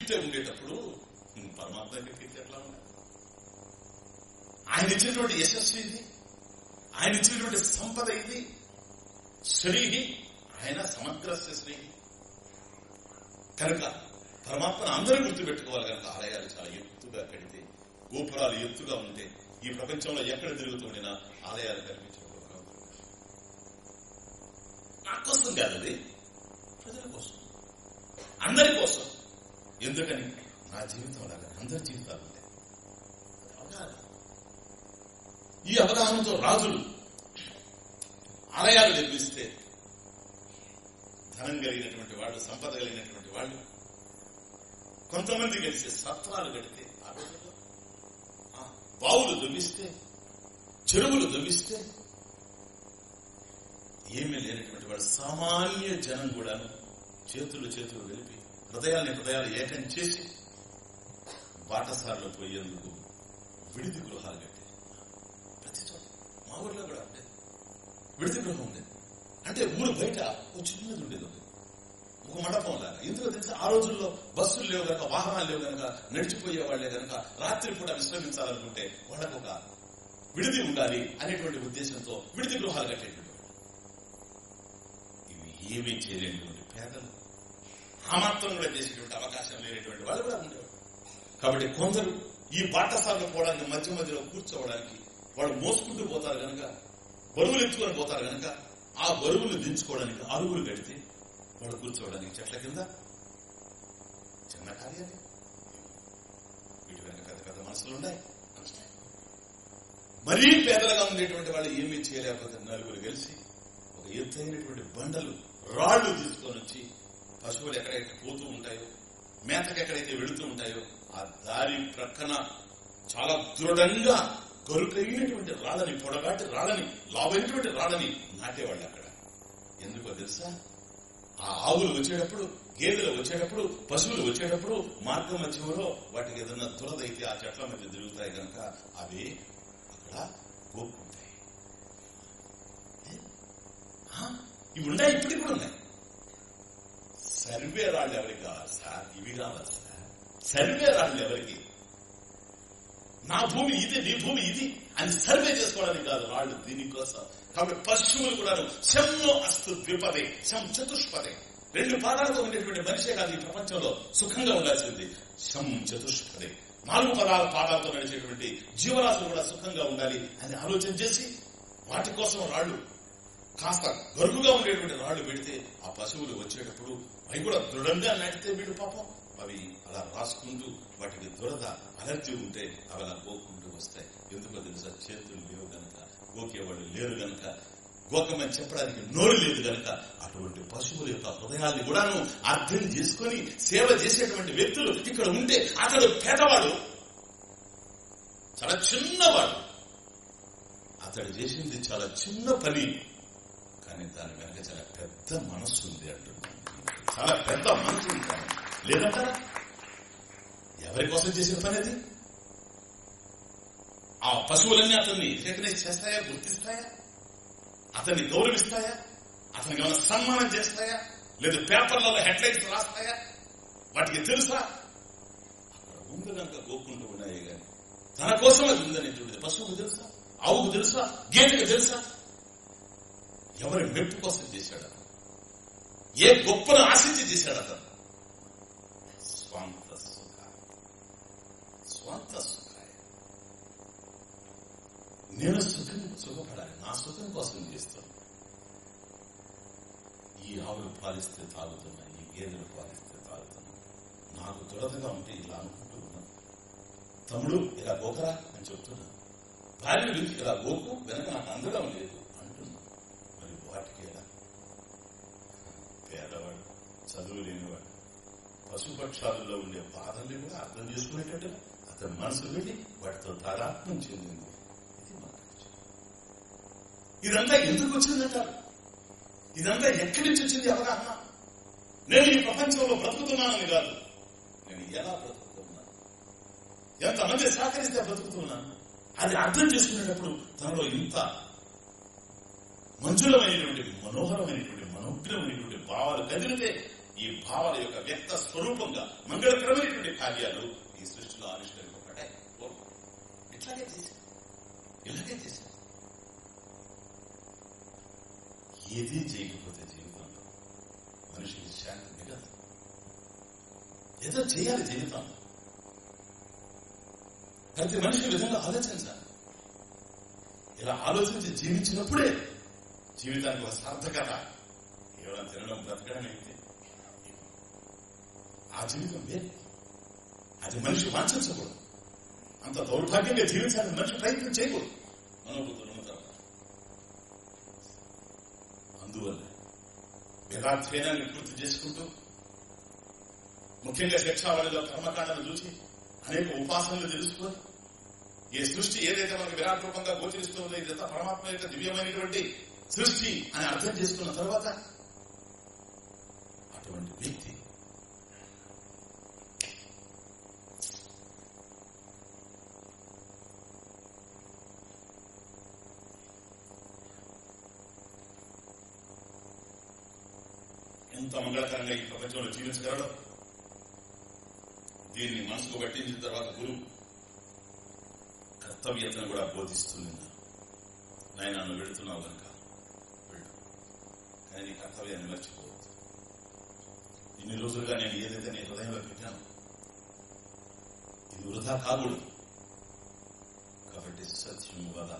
కీర్తి ఉండేటప్పుడు పరమాత్మ దగ్గర ఎట్లా ఆయన ఇచ్చినటువంటి యశస్సు ఇది. ఆయన ఇచ్చినటువంటి సంపద ఇది. శ్రీహి ఆయన సమగ్ర శ్రీహి కనుక పరమాత్మను అందరూ గుర్తుపెట్టుకోవాలి కనుక ఆలయాలు చాలా ఎత్తుగా కడితే గోపురాలు ఎత్తుగా ఉంటే ఈ ప్రపంచంలో ఎక్కడ తిరుగుతుండినా ఆలయాలు కనిపించడం నా కోసం కాదు అది. ప్రజల కోసం. అందరి కోసం. ఎందుకని? నా జీవితం అలాగే. అందరి జీవితాలు ఈ అవగాహనతో రాజులు ఆలయాలు నిర్మిస్తే ధనం కలిగినటువంటి వాళ్ళు సంపద కలిగినటువంటి వాళ్ళు కొంతమంది కలిసి సత్వాలు కడితే ఆ బావులు దువ్విస్తే చెరువులు దువ్విస్తే ఏమీ లేనటువంటి వాడు సామాన్య జనం కూడాను చేతులు చేతులు వెలిపి హృదయాన్ని హృదయాలు ఏకం చేసి బాటసార్లు పోయేందుకు విడిది గృహాలు కట్టే. ప్రతి చోట. మా ఊర్లో కూడా అంటే విడిది గృహం ఉండేది అంటే ఊరు బయట ఒక చిన్నది ఉండేది ఒకటి. ఒక మండపం లాగా ఎందుకు తెలిసి ఆ రోజుల్లో బస్సులు లేవు కనుక వాహనాలు లేవు కనుక నడిచిపోయే వాళ్ళే కనుక రాత్రి కూడా విశ్రమించాలనుకుంటే వాళ్ళకు ఒక విడిది ఉండాలి అనేటువంటి ఉద్దేశంతో విడిది గృహాలు కట్టేటువంటి ఇవి ఏమీ చేయలేనటువంటి పేదలు. ఆ మాత్రం కూడా చేసేటువంటి అవకాశం లేనటువంటి వాళ్ళు కూడా ఉండేవారు కాబట్టి కొందరు ఈ పాఠశాలకు పోవడానికి మధ్య మధ్యలో కూర్చోవడానికి వాళ్ళు మోసుకుంటూ పోతారు కనుక బరువులు ఎత్తుకొని పోతారు కనుక ఆ బరువులు దించుకోవడానికి అరుగులు కడితే వాళ్ళు కూర్చోవడానికి చెట్ల కింద చిన్న కార్యాలే వీటి వెనక పెద్ద పెద్ద మనసులు ఉన్నాయి. మరీ పేదలుగా ఉండేటువంటి వాళ్ళు ఏమీ చేయలేకపోతే నలుగురు కలిసి ఒక ఎత్తైనటువంటి బండలు రాళ్ళు తీసుకొని వచ్చి పశువులు ఎక్కడైతే పోతూ ఉంటాయో మేతకు ఎక్కడైతే వెళుతూ ఉంటాయో ఆ దారి ప్రక్కన చాలా దృఢంగా గరుకైనటువంటి రాళ్ళని పొడగాటి రాళ్ళని లాభైనటువంటి రాళ్ళని నాటేవాళ్ళు అక్కడ. ఎందుకో తెలుసా? ఆ ఆవులు వచ్చేటప్పుడు గేదెలు వచ్చేటప్పుడు పశువులు వచ్చేటప్పుడు మార్గ మధ్యంలో వాటికి ఏదన్నా దురదైతే ఆ చెట్ల మధ్య తిరుగుతాయి కనుక అవి అక్కడ గోక్కుంటాయి ఇవి ఉన్నాయి ఇప్పటికి కూడా ఉన్నాయి. సర్వే రాళ్ళు ఎవరికి కావాలి సార్ ఇవి కావాలి సార్. సర్వే రాళ్ళు ఎవరికి? నా భూమి ఇది నీ భూమి ఇది అని సర్వే చేసుకోవడానికి కాదు. రాళ్ళు దీనికోసం కాబట్టి పశువులు కూడా శంలో అస్తు ద్విపదే శం చతుష్పదే. రెండు పాదాలతో ఉండేటువంటి మనిషే కాదు ఈ ప్రపంచంలో సుఖంగా ఉండాల్సింది. శం చతుష్పదే. నాలుగు పదాల పాదాలతో నడిచేటువంటి జీవరాశులు కూడా సుఖంగా ఉండాలి అని ఆలోచన చేసి వాటి కోసం రాళ్ళు కాస్త గరుకుగా ఉండేటువంటి రాళ్ళు పెడితే ఆ పశువులు వచ్చేటప్పుడు అవి కూడా దృఢంగా నడితే వీడు పాపం. అవి అలా రాసుకుంటూ వాటికి దురద అలర్జీ ఉంటే అవి అలా గోకుంటూ వస్తాయి. ఎందుకో తెలుసా చేతులు లేవు గనక గోకేవాళ్ళు లేరు గనక గోకమని చెప్పడానికి నోరు లేదు గనక అటువంటి పశువుల యొక్క హృదయాన్ని కూడాను అర్థం చేసుకొని సేవ చేసేటువంటి వ్యక్తులు ఇక్కడ ఉంటే అతడు పేదవాడు చాలా చిన్నవాడు. అతడు చేసింది చాలా చిన్న పని. కానీ దాని వెనక చాలా పెద్ద మనస్సు ఉంది అంటున్నాను చాలా పెద్ద మనసు ఉంది. దానికి. లేదంటారా ఎవరి కోసం చేసిన పని అది? ఆ పశువులన్నీ అతన్ని రికగ్నైజ్ చేస్తాయా? గుర్తిస్తాయా? అతన్ని గౌరవిస్తాయా? అతనికి ఏమైనా సన్మానం చేస్తాయా? లేదా పేపర్లలో హెడ్లైన్స్ రాస్తాయా? వాటికి తెలుసా? అక్కడ ఉంది కనుక గోకుంటూ ఉన్నాయి కానీ తన కోసం అది ఉందని చూడదు పశువుకు తెలుసా? ఆవుకు తెలుసా? గేదెకు తెలుసా? ఎవరి మెప్పు కోసం చేశాడు అతను? ఏ గొప్పను ఆశించి చేశాడు అతను? స్వాంత సుఖాయ. స్వాంత సుఖాయ. నేను సుఖం సుఖపడాలి. నా సుఖం కోసం చేస్తాను. ఈ ఆవులు పాలిస్తే తాగుతున్నా ఈ గేదెలు పాలిస్తే తాగుతున్నా. నాకు దురదగా ఉంటే ఇలా అనుకుంటూ ఉన్నాను తమ్ముడు ఇలా గోకరా అని చెప్తున్నాను భార్య నుంచి ఇలా గోకు వెనక నాకు అందడం లేదు అంటున్నా మరి వాటికి ఎలా పేదవాడు చదువు లేనివాడు పశుపక్షాలలో ఉండే బాధల్ని కూడా అర్థం చేసుకునేటట్టు అతని మనసు వెళ్ళి వాటితో తారాత్మ్యం చెందింది. ఇది ఇదంతా ఎందుకు వచ్చిందంటారు ఇదంతా ఎక్కడి నుంచి వచ్చింది అవగాహన నేను ఈ ప్రపంచంలో బ్రతుకుతున్నానని కాదు. నేను ఎలా బ్రతుకుతున్నాను? ఎంతమంది సహకరిస్తే బ్రతుకుతున్నాను? అది అర్థం చేసుకునేటప్పుడు తనలో ఇంత మంజులమైనటువంటి మనోహరమైనటువంటి మనోగ్రమైనటువంటి భావాలు కదిలితే ఈ భావన యొక్క వ్యక్త స్వరూపంగా మంగళకరమైనటువంటి కార్యాలు ఈ సృష్టిలో ఆవిష్కరింపబడ్డాయి. ఓ, ఇట్లాగే చేశారు. ఇలాగే చేశారు. ఏది చేయకపోతే జీవితంలో మనిషికి శాంతి మిగదు ఏదో చేయాలి జీవితంలో. ప్రతి మనిషి విధంగా ఆలోచించాలి. ఇలా ఆలోచించి జీవించినప్పుడే జీవితానికి ఒక సార్థకత కేవలం తినడం బ్రతకడం అయితే ఆ జీవితం వేరు అది మనిషి వాంఛించకూడదు అంత దౌర్భాగ్యంగా జీవించాలని మనిషి ప్రయత్నం చేయకూడదు మనోబుద్ధులు అందువల్ల వేదాధ్యయనాన్ని పూర్తి చేసుకుంటూ ముఖ్యంగా శిక్షావళిలో కర్మకాండను చూసి అనేక ఉపాసనలు తెలుసుకుని ఈ సృష్టి ఏదైతే మనకు విరాట్ రూపంగా గోచరిస్తుందో ఇదంతా పరమాత్మ యొక్క దివ్యమైనటువంటి సృష్టి అని అర్థం చేసుకున్న తర్వాత అటువంటి వ్యక్తి ఇంత మంగళకరంగా ఈ ప్రపంచంలో జీవించగలడు? దీన్ని మనసుకు పట్టించిన తర్వాత గురువు కర్తవ్యతను కూడా బోధిస్తుంది నాయన నువ్వు వెళుతున్నావు కనుక వెళ్ళు. కానీ నీ కర్తవ్యాన్ని మర్చిపోవద్దు. ఇన్ని రోజులుగా నేను ఏదైతే నీ హృదయంలో పెట్టాను ఇది వృధా కాకూడదు. కాబట్టి సత్యం వద.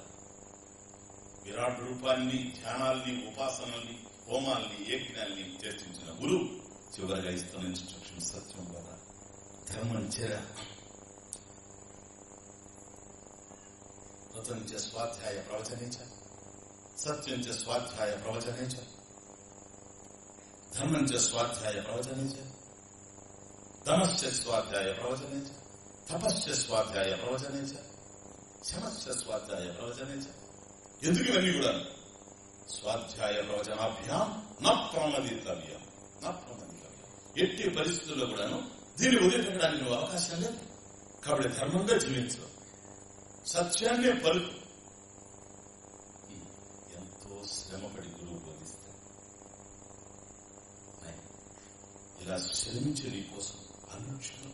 విరాట్ రూపాన్ని ధ్యానాల్ని ఉపాసనల్ని హోమాల్ని యజ్ఞాల్ని చర్చించిన గురువు చివరిగా ఇస్తున్న ఇన్స్ట్రక్షన్ సత్యం వద ధర్మం చేరా. వ్రతం స్వాధ్యాయ ప్రవచనే సత్యం చే స్వాధ్యాయ ప్రవచనే ధర్మం చే స్వాధ్యాయ ప్రవచనే చ స్వాధ్యాయ ప్రవచనే తపస్య స్వాధ్యాయ ప్రవచనే చ స్వాధ్యాయ ప్రవచనే ఎందుకు ఇవన్నీ కూడా స్వాధ్యాయ ప్రవచనాభ్యాం నా ప్రమదితవ్యం నా ఎట్టి పరిస్థితుల్లో కూడాను దీన్ని వదిలిపెట్టడానికి నువ్వు అవకాశం లేదు కాబట్టి ధర్మంగా జీవించు. సత్యాన్ని పలు ఎంతో శ్రమపడి గురువు బోధిస్తాడు. ఇలా శ్రమించే నీ కోసం అనుక్షణం.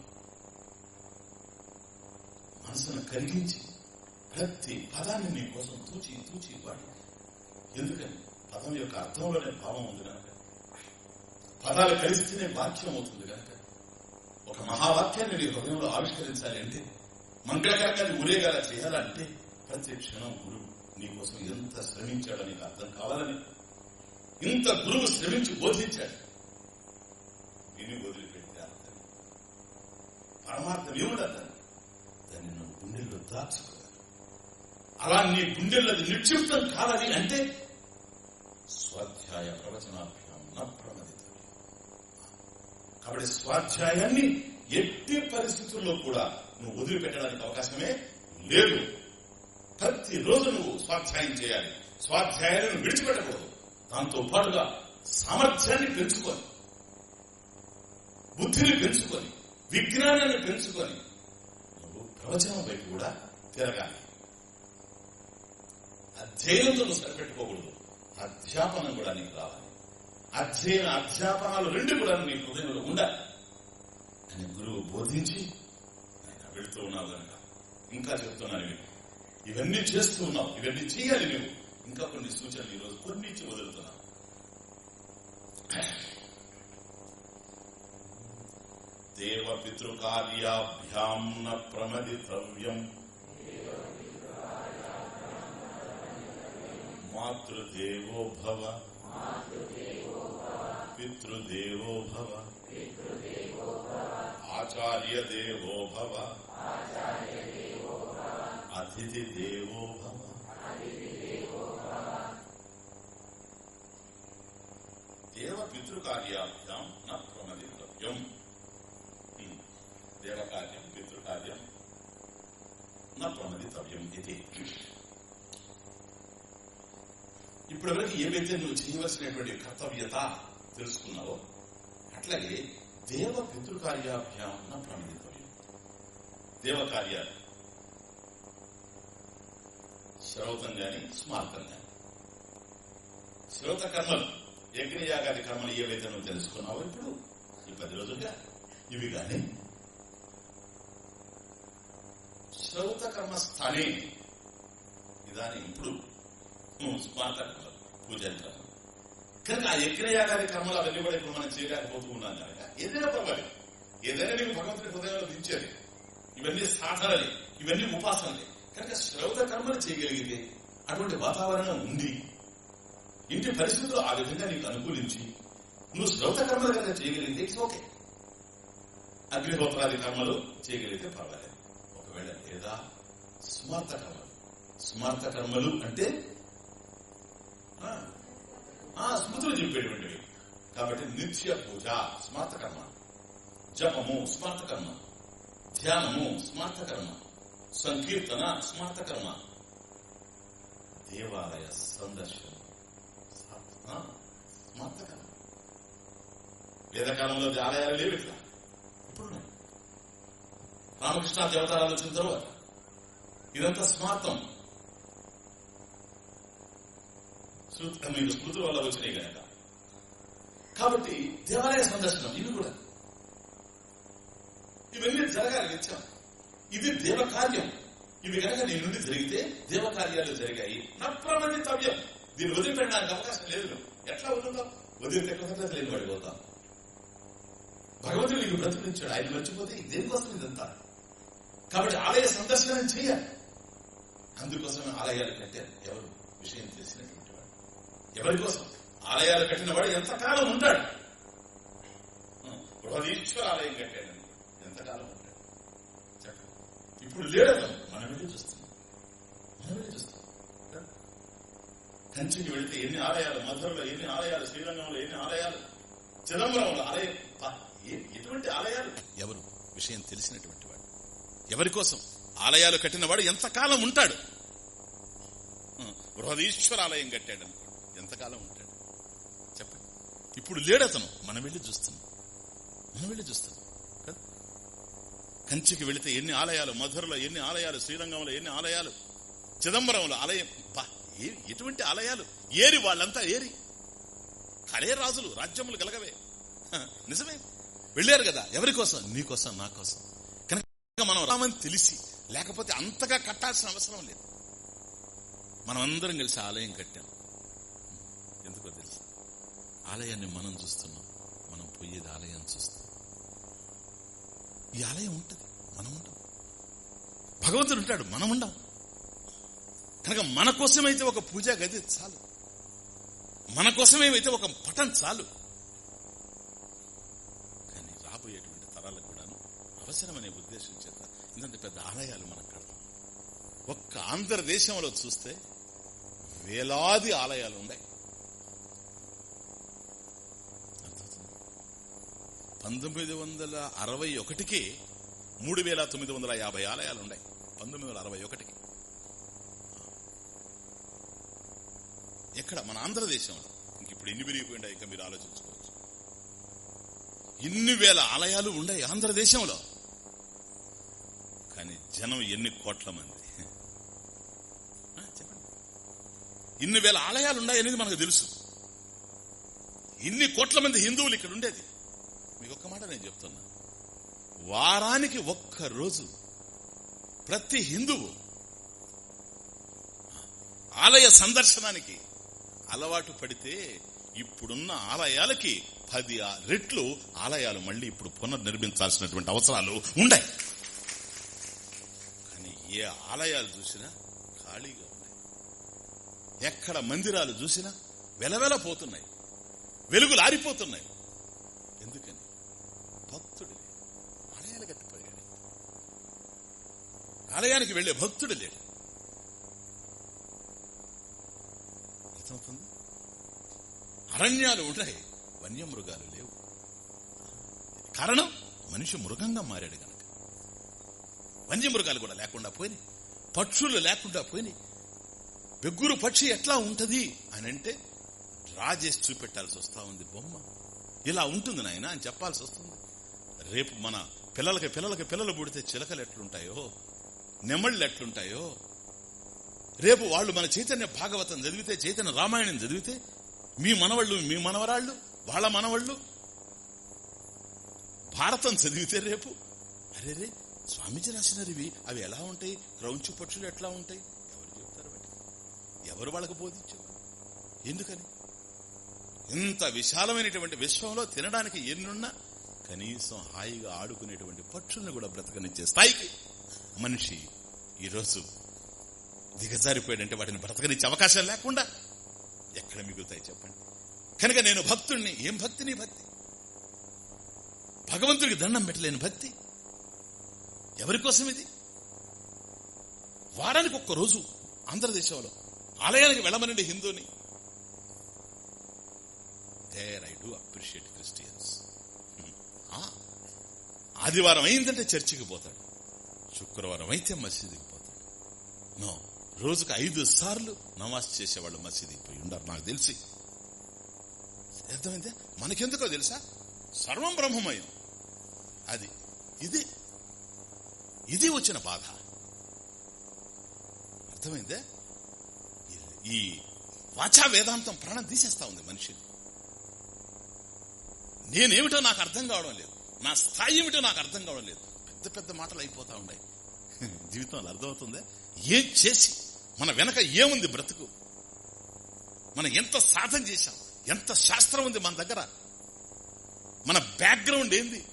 మనసును కరిగించి ప్రతి పదాన్ని నీ కోసం తూచి తూచి వాడి. ఎందుకని పదం యొక్క అర్థంలోనే భావం ఉంది కనుక పదాలు కలిస్తేనే వాక్యం అవుతుంది కనుక ఒక మహావాక్యాన్ని నీ హృదయంలో ఆవిష్కరించాలి అంటే మంగళకరంగాన్ని ఉరేగాల చేయాలంటే ప్రతి క్షణం గురువు నీకోసం ఎంత శ్రమించాడో నీకు అర్థం కావాలని ఇంత గురువు శ్రమించి బోధించాడు విని వదిలిపెడితే అర్థం పరమార్థం ఏమిటర్థం దాన్ని నువ్వు గుండెల్లో దాచుకోవాలి అలా నీ గుండెల్లో నిక్షిప్తం కాదని అంటే స్వాధ్యాయ ప్రవచనాభ్యాం నా ప్రమదితం కాబట్టి స్వాధ్యాయాన్ని ఎట్టి పరిస్థితుల్లో కూడా నువ్వు వదిలిపెట్టడానికి అవకాశమే లేదు. ప్రతిరోజు నువ్వు స్వాధ్యాయం చేయాలి. స్వాధ్యాయాలను విడిచిపెట్టకూడదు. దాంతో పాటుగా సామర్థ్యాన్ని పెంచుకొని బుద్ధిని పెంచుకొని విజ్ఞానాన్ని పెంచుకొని నువ్వు ప్రవచనం వైపు కూడా తిరగాలి. అధ్యయనంతో నువ్వు సరిపెట్టుకోకూడదు. అధ్యాపనం కూడా నీకు రావాలి. అధ్యయన అధ్యాపనాలు రెండు కూడా నీ హృదయంలో ఉండాలి. అని గురువు బోధించి ఆయన వెళుతూ ఉన్నావు కనుక ఇంకా చెప్తున్నాను ఇవన్నీ చేస్తూ ఉన్నావు. ఇవన్నీ చేయాలి నువ్వు. ఇంకా కొన్ని సూచనలు ఈరోజు కొన్ని ఇచ్చి వదులుతున్నావు. దేవ పితృకార్యాభ్యాం న ప్రమదితవ్యం మాతృదేవో భవ పితృదేవో భవ ఆచార్య దేవో భవ అతిథి దేవో భవ దేవ పితృకార్యాభ్యాం న ప్రమదితవ్యం. దేవకార్యం పితృకార్యం న ప్రమదితవ్యం ఇది ఇప్పటివరకు ఏవైతే నువ్వు చేయవలసినటువంటి కర్తవ్యత తెలుసుకున్నావో అట్లాగే దేవ పితృకార్యాభ్యాం న దేవకార్యాలు. శ్రౌతం గాని స్మార్తం గాని శ్రోత కర్మలు యజ్ఞయాగాది కర్మలు ఏవైతే నువ్వు తెలుసుకున్నావో ఇప్పుడు ఈ పది రోజులుగా ఇవి కానీ శ్రౌత కర్మస్థానే. ఇదాని ఇప్పుడు స్మార్త కర్మలు పూజలు కానీ ఆ యజ్ఞయాగాది కర్మలు అవన్నీ కూడా ఇప్పుడు మనం చేయలేకపోతూ ఉన్నాం కనుక ఏదైనా పర్వాలేదు. ఏదైనా నీకు భగవంతుని హృదయంలో దించేది ఇవన్నీ సాధనలే ఇవన్నీ ఉపాసనలే. కనుక శ్రౌత కర్మలు చేయగలిగితే అటువంటి వాతావరణం ఉంది. ఇంటి పరిస్థితులు ఆ విధంగా నీకు అనుకూలించి నువ్వు శ్రౌత కర్మలు కనుక చేయగలిగితే ఇట్స్ ఓకే అగ్నిహోత్రాది కర్మలు చేయగలిగితే పర్వాలేదు. ఒకవేళ లేదా స్మార్త కర్మలు. స్మార్త కర్మలు అంటే ఆ స్మృతులు కాబట్టి నిత్య పూజ స్మార్థకర్మ జపము స్మార్థకర్మ ధ్యానము స్మార్థకర్మ సంకీర్తన స్మార్థకర్మ దేవాలయ సందర్శనం. స్మార్థకర్మ వేదకాలంలో ఆలయాలు లేవు ఇట్లా. ఇప్పుడు రామకృష్ణ దేవతారాలు వచ్చిన తర్వాత. ఇదంతా స్మార్థం శృ- మీకు స్మృతుల వల్ల వచ్చినాయి కనుక. కాబట్టి దేవాలయ సందర్శనం ఇవి కూడా. ఇవన్నీ జరగాలి నిత్యం ఇది దేవ కార్యం ఇవి కనుక నీ నుండి జరిగితే దేవ కార్యాలు జరిగాయి నప్రమదితవ్యం దీన్ని వదిలిపెట్టడానికి అవకాశం లేదు. ఎట్లా వదులుతాం? వదిలితే కృతజ్ఞత లేని పడిపోతాం భగవంతుడు నీకు బ్రతికించాడు. ఆయన మర్చిపోతే దేనికోసం ఇదంతా? కాబట్టి ఆలయ సందర్శనం చేయాలి. అందుకోసమే ఆలయాలు కంటే ఎవరు? విషయం తెలిసినటువంటి వాడు. ఎవరి కోసం? ఆలయాలు కట్టిన వాడు ఎంతకాలం ఉంటాడు? బృహదీశ్వర ఆలయం కట్టాడు ఎంతకాలం ఉంటాడు? చెప్పండి. ఇప్పుడు లేడతాం మనమే చూస్తుంది మనమే మనం కంచికి వెళితే ఎన్ని ఆలయాలు? మధురలో ఎన్ని ఆలయాలు? శ్రీరంగంలో ఎన్ని ఆలయాలు? చిదంబరంలో ఆలయం. ఎటువంటి ఆలయాలు? ఎవరు? విషయం తెలిసినటువంటి వాడు. ఎవరి కోసం? ఆలయాలు కట్టినవాడు ఎంతకాలం ఉంటాడు? బృహదీశ్వర ఆలయం కట్టాడు అనుకోండి. ఎంతకాలం ఉంటాడు? ఇప్పుడు లేడతను మనం వెళ్ళి చూస్తున్నాం. మనం వెళ్ళి చూస్తున్నాం. కదా? కంచికి వెళితే ఎన్ని ఆలయాలు? మధురలో ఎన్ని ఆలయాలు? శ్రీరంగంలో ఎన్ని ఆలయాలు? చిదంబరంలో ఆలయం. పా, ఎటువంటి ఆలయాలు? ఏరి వాళ్ళంతా ఏరి. కరే రాజులు రాజ్యములు గలగవే. నిజమే. వెళ్ళారు కదా. ఎవరి కోసం? నీ నా కోసం. కనుక మనం రామని తెలిసి లేకపోతే అంతగా కట్టాల్సిన అవసరం లేదు. మనం అందరం కలిసి ఆలయం కట్టాం. ఆలయాన్ని మనం చూస్తున్నాం. మనం పోయేది ఆలయం చూస్తాం. ఈ ఆలయం ఉంటుంది. మనం ఉంటాం భగవంతుడు ఉంటాడు. మనం ఉండం. కనుక మన కోసమైతే ఒక పూజా గది చాలు. మన కోసమేమైతే ఒక పటం చాలు. కానీ రాబోయేటువంటి తరాలకు కూడాను అవసరమనే ఉద్దేశం చేత ఇంత పెద్ద ఆలయాలు మనం కడతాం. ఒక్క ఆంధ్రదేశంలో చూస్తే వేలాది ఆలయాలు ఉన్నాయి అర్థమవుతుందా? పంతొమ్మిది వందల అరవై ఒకటికి మూడు వేల తొమ్మిది వందల యాభై ఆలయాలు ఉన్నాయి పంతొమ్మిది వందల అరవై ఒకటికి. ఎక్కడ? మన ఆంధ్రదేశంలో. ఇంక ఇప్పుడు ఎన్ని పెరిగిపోయింటాయి ఇంకా మీరు ఆలోచించుకోవచ్చు. ఇన్ని వేల ఆలయాలు ఉన్నాయి ఆంధ్రదేశంలో. కానీ జనం ఎన్ని కోట్ల మంది? చెప్పండి. ఇన్ని వేల ఆలయాలు ఉన్నాయనేది మనకు తెలుసు. ఇన్ని కోట్ల మంది హిందువులు ఇక్కడ ఉండేది. మాట నేను చెప్తున్నా. వారానికి ఒక్క రోజు ప్రతి హిందువు ఆలయ సందర్శనానికి అలవాటు పడితే ఇప్పుడున్న ఆలయాలకి పది ఆ- రెట్లు ఆలయాలు మళ్ళీ ఇప్పుడు పునర్నిర్మించాల్సినటువంటి అవసరాలు ఉన్నాయి కానీ ఏ ఆలయాలు చూసినా ఖాళీగా ఉన్నాయి. ఎక్కడ మందిరాలు చూసినా వెలవెల పోతున్నాయి వెలుగులు ఆరిపోతున్నాయి భక్తుడు లేడు. ఆలయాలు కట్టిపోయాడు ఆలయానికి వెళ్ళే భక్తుడు లేడు. అర్థమవుతుంది? అరణ్యాలు ఉంటాయి వన్యమృగాలు లేవు. కారణం మనిషి మృగంగా మారాడు గనక. వన్యమృగాలు కూడా లేకుండా పోయినాయి. పక్షులు లేకుండా పోయినాయి. బెగ్గురు పక్షి ఎట్లా ఉంటది అని అంటే డ్రా చేసి చూపెట్టాల్సి వస్తా ఉంది బొమ్మ. ఇలా ఉంటుంది నాయన అని చెప్పాల్సి వస్తుంది. రేపు మన పిల్లలకి పిల్లలకి పిల్లలు పుడితే చిలకలు ఎట్లుంటాయో నెమళ్ళు ఎట్లుంటాయో రేపు వాళ్ళు మన చైతన్య భాగవతం చదివితే చైతన్య రామాయణం చదివితే మీ మనవళ్ళు మీ మనవరాళ్ళు వాళ్ళ మనవళ్ళు భారతం చదివితే రేపు అరే రే స్వామీజీ రాసినవి అవి ఎలా ఉంటాయి? క్రౌంచు పక్షులు ఎట్లా ఉంటాయి? ఎవరు చెప్తారు ఎవరు వాళ్ళకు బోధించారు ఎందుకని? ఇంత విశాలమైనటువంటి విశ్వంలో తినడానికి ఎన్నున్నా కనీసం హాయిగా ఆడుకునేటువంటి పక్షులను కూడా బ్రతకనిచ్చే స్థాయికి మనిషి ఈరోజు దిగజారిపోయాడంటే వాటిని బ్రతకనిచ్చే అవకాశం లేకుండా ఎక్కడ మిగులుతాయి చెప్పండి? కనుక నేను భక్తుణ్ణి ఏం భక్తి నీ భక్తి? భగవంతుడికి దండం పెట్టలేని భక్తి? ఎవరి కోసం ఇది? వారానికి ఒక్క రోజు ఆంధ్రదేశంలో ఆలయానికి వెళ్ళమనండి హిందూని. There I do appreciate Christians ఆదివారం అయిందంటే చర్చికి పోతాడు. శుక్రవారం అయితే మసీదుకి పోతాడు. నో రోజుకు ఐదు సార్లు నమాజ్ చేసేవాళ్ళు మసీదుకి పోయి ఉండరు నాకు తెలిసి. అర్థమైందే? మనకెందుకో తెలుసా? సర్వం బ్రహ్మమయం. అది ఇది ఇది వచ్చిన బాధ. అర్థమైందే? ఈ వాచా వేదాంతం ప్రాణం తీసేస్తా ఉంది మనిషిని. నేనేమిటో నాకు అర్థం కావడం లేదు. నా స్థాయి ఏమిటో నాకు అర్థం కావడం లేదు. పెద్ద పెద్ద మాటలు అయిపోతా ఉన్నాయి. జీవితంలో అర్థమవుతుందే? ఏం చేసి? మన వెనక ఏముంది బ్రతుకు? మనం ఎంత సాధన చేశాం? ఎంత శాస్త్రం ఉంది మన దగ్గర? మన బ్యాక్గ్రౌండ్ ఏంది?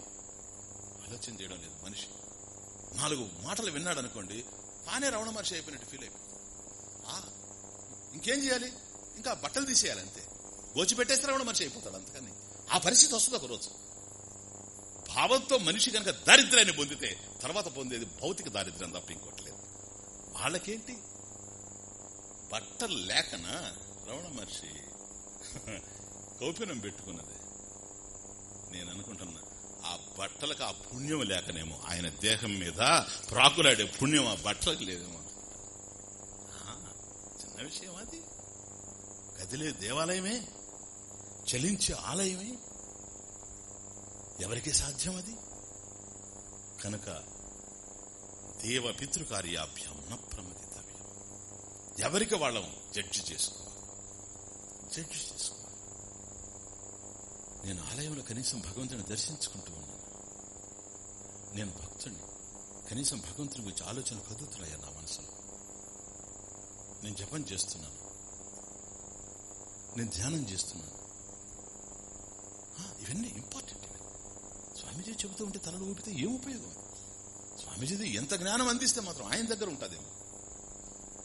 ఆలోచన చేయడం లేదు మనిషి. నాలుగు మాటలు విన్నాడు అనుకోండి తానే రవణ మహర్షి అయిపోయినట్టు ఫీల్ అయిపోయింది. ఇంకేం చేయాలి? ఇంకా బట్టలు తీసేయాలి అంతే. గోచి పెట్టేస్తే రవణ మనిషి అయిపోతాడు అంతకని. ఆ పరిస్థితి వస్తుంది ఒకరోజు. భావంతో మనిషి కనుక దారిద్ర్యాన్ని పొందితే తర్వాత పొందేది భౌతిక దారిద్ర్యం తప్ప ఇంకోట్లేదు వాళ్ళకేంటి? బట్టలు లేకనా రమణ మహర్షి కౌపీనం పెట్టుకున్నది. నేను అనుకుంటున్నా ఆ బట్టలకు ఆ పుణ్యం లేకనేమో ఆయన దేహం మీద ప్రాకులాడే పుణ్యం ఆ బట్టలకు లేదేమో చిన్న విషయం అది. కదిలే దేవాలయమే. చలించే ఆలయమే? ఎవరికి సాధ్యం అది? కనుక దేవ పితృకార్యాభ్యం న ప్రమదితవ్యం. ఎవరికి వాళ్ళం జడ్జి చేసుకోవాలి? జడ్జి చేసుకోవాలి. నేను ఆలయంలో కనీసం భగవంతుని దర్శించుకుంటూ ఉన్నాను. నేను భక్తుడిని కనీసం భగవంతుని గురించి ఆలోచన కదుగుతున్నాయా నా మనసులో. నేను జపం చేస్తున్నాను. నేను ధ్యానం చేస్తున్నాను. ఇవన్నీ ఇంపార్టెంట్ స్వామీజీ చెబుతూ ఉంటే తలలు ఊపితే ఏం ఉపయోగం? స్వామీజీది ఎంత జ్ఞానం అందిస్తే మాత్రం ఆయన దగ్గర ఉంటుందేమో.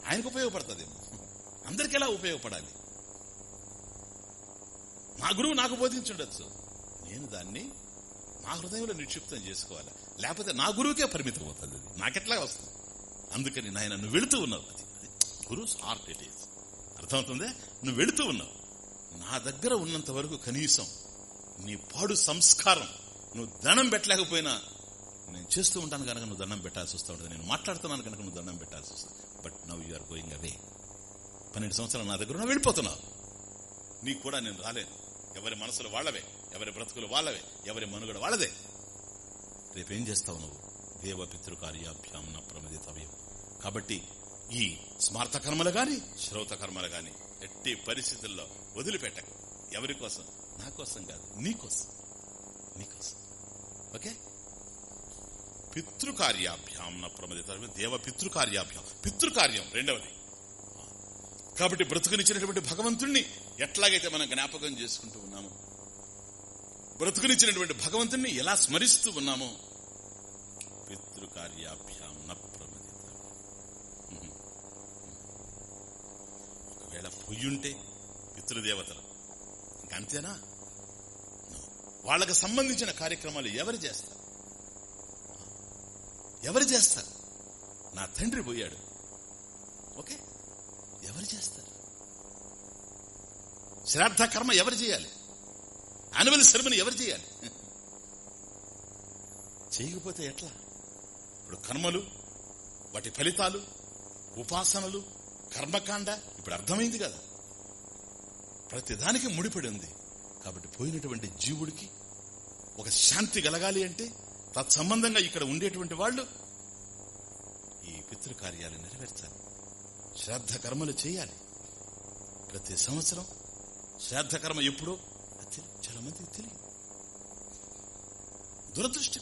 ఆయనకు ఉపయోగపడుతుందేమో. అందరికి ఎలా ఉపయోగపడాలి? నా గురువు నాకు బోధించుండొచ్చు. నేను దాన్ని నా హృదయంలో నిక్షిప్తం చేసుకోవాలి. లేకపోతే నా గురువుకే పరిమితం అవుతుంది అది. నాకెట్లా వస్తుంది? అందుకని నాయన నువ్వు వెళుతూ ఉన్నావు. అది గురువుస్ హార్ట్ ఇట్ ఈస్ అర్థమవుతుంది? నువ్వు వెళుతూ ఉన్నావు. నా దగ్గర ఉన్నంత వరకు కనీసం నీ పాడు సంస్కారం నువ్వు దండం పెట్టలేకపోయినా నేను చేస్తూ ఉంటాను కనుక నువ్వు దండం పెట్టాల్సి వస్తూ ఉంటుంది. నేను మాట్లాడుతున్నాను కనుక నువ్వు దండం పెట్టాల్సి వస్తుంది but now you are going away పన్నెండు సంవత్సరాలు నా దగ్గర వెళ్ళిపోతున్నావు. నీకు కూడా నేను రాలేను. ఎవరి మనసులు వాళ్ళవే ఎవరి బ్రతుకులు వాళ్ళవే ఎవరి మనుగడ వాళ్ళదే. రేపేం చేస్తావు నువ్వు? దేవ పితృకార్యాభ్యాం నా ప్రమదితవ్యం. కాబట్టి ఈ స్మార్థ కర్మలు గాని శ్రౌత కర్మలు గాని ఎట్టి పరిస్థితుల్లో వదిలిపెట్టకు. ఎవరి కోసం? నా కోసం కాదు నీకోసం నీకోసం ఓకే? పితృకార్యాభ్యాం న దేవ పితృకార్యాభ్యాం పితృకార్యం రెండవది. కాబట్టి బ్రతుకునిచ్చినటువంటి భగవంతుణ్ణి ఎట్లాగైతే మనం జ్ఞాపకం చేసుకుంటూ ఉన్నామో బ్రతుకునిచ్చినటువంటి భగవంతుణ్ణి ఎలా స్మరిస్తూ ఉన్నామో పితృకార్యాభ్యాం న ప్రమదిత ఒకవేళ పొయ్యుంటే పితృదేవతలు. ఇంకంతేనా వాళ్ళకు సంబంధించిన కార్యక్రమాలు ఎవరు చేస్తారు? ఎవరు చేస్తారు? నా తండ్రి పోయాడు. ఓకే? ఎవరు చేస్తారు? శ్రాద్ధ కర్మ ఎవరు చేయాలి? యానిమల్ సెరమని ఎవరు చేయాలి? చేయకపోతే ఎట్లా? ఇప్పుడు కర్మలు వాటి ఫలితాలు ఉపాసనలు కర్మకాండ ఇప్పుడు అర్థమైంది కదా. ప్రతిదానికి ముడిపడి ఉంది. కాబట్టి పోయినటువంటి జీవుడికి ఒక శాంతి కలగాలి అంటే తత్సంబంధంగా ఇక్కడ ఉండేటువంటి వాళ్ళు ఈ పితృకార్యాలు నెరవేర్చాలి. శ్రాద్ధ కర్మలు చేయాలి. ప్రతి సంవత్సరం శ్రాద్ధ కర్మ ఎప్పుడో చాలా మందికి తెలియదు. దురదృష్టం